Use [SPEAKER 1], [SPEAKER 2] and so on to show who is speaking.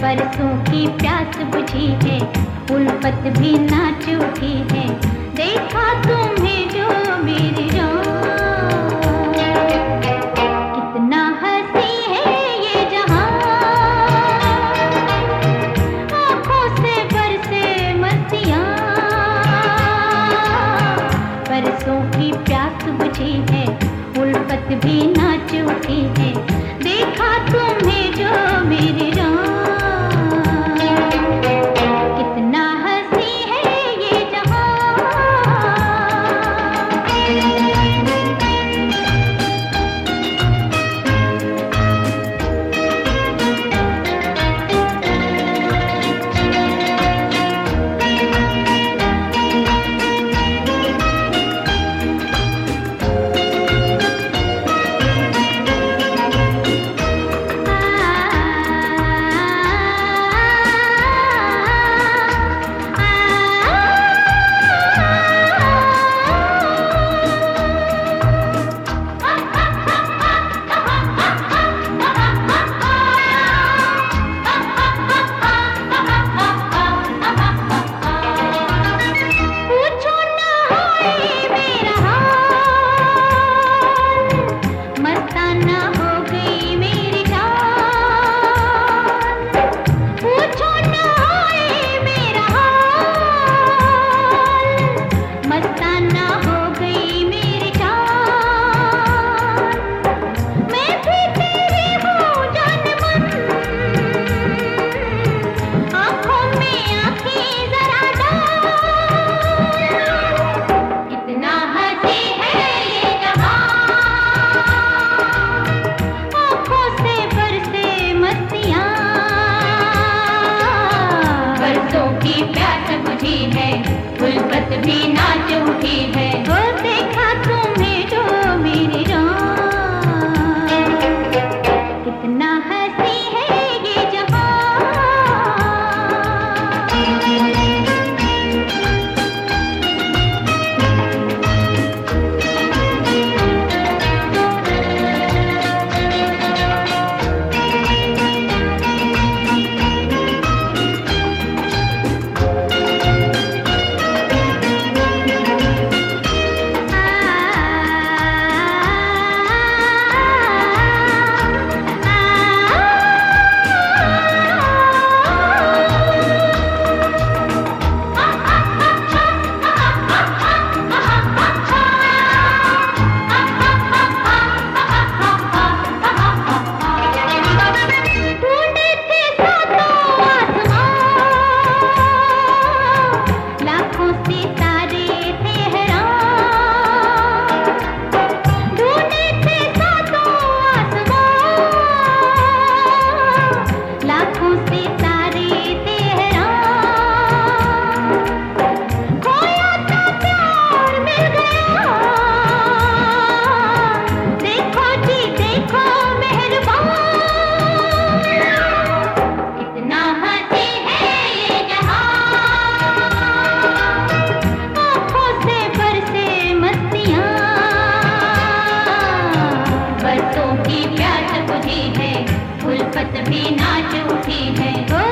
[SPEAKER 1] बरसों की प्यास बुझी है, उल्फत भी नाच उठी है। देखा तुम्हें जो मेरी जान। रंगों की प्यास बुझी है, उल्फत भी नाच उठी है। देखा तुम्हें जो मेरे राम प्यास उठी है उल्फत भी नाच उठी है। वो देखा तो मोहब्बत भी नाच उठी है। ओ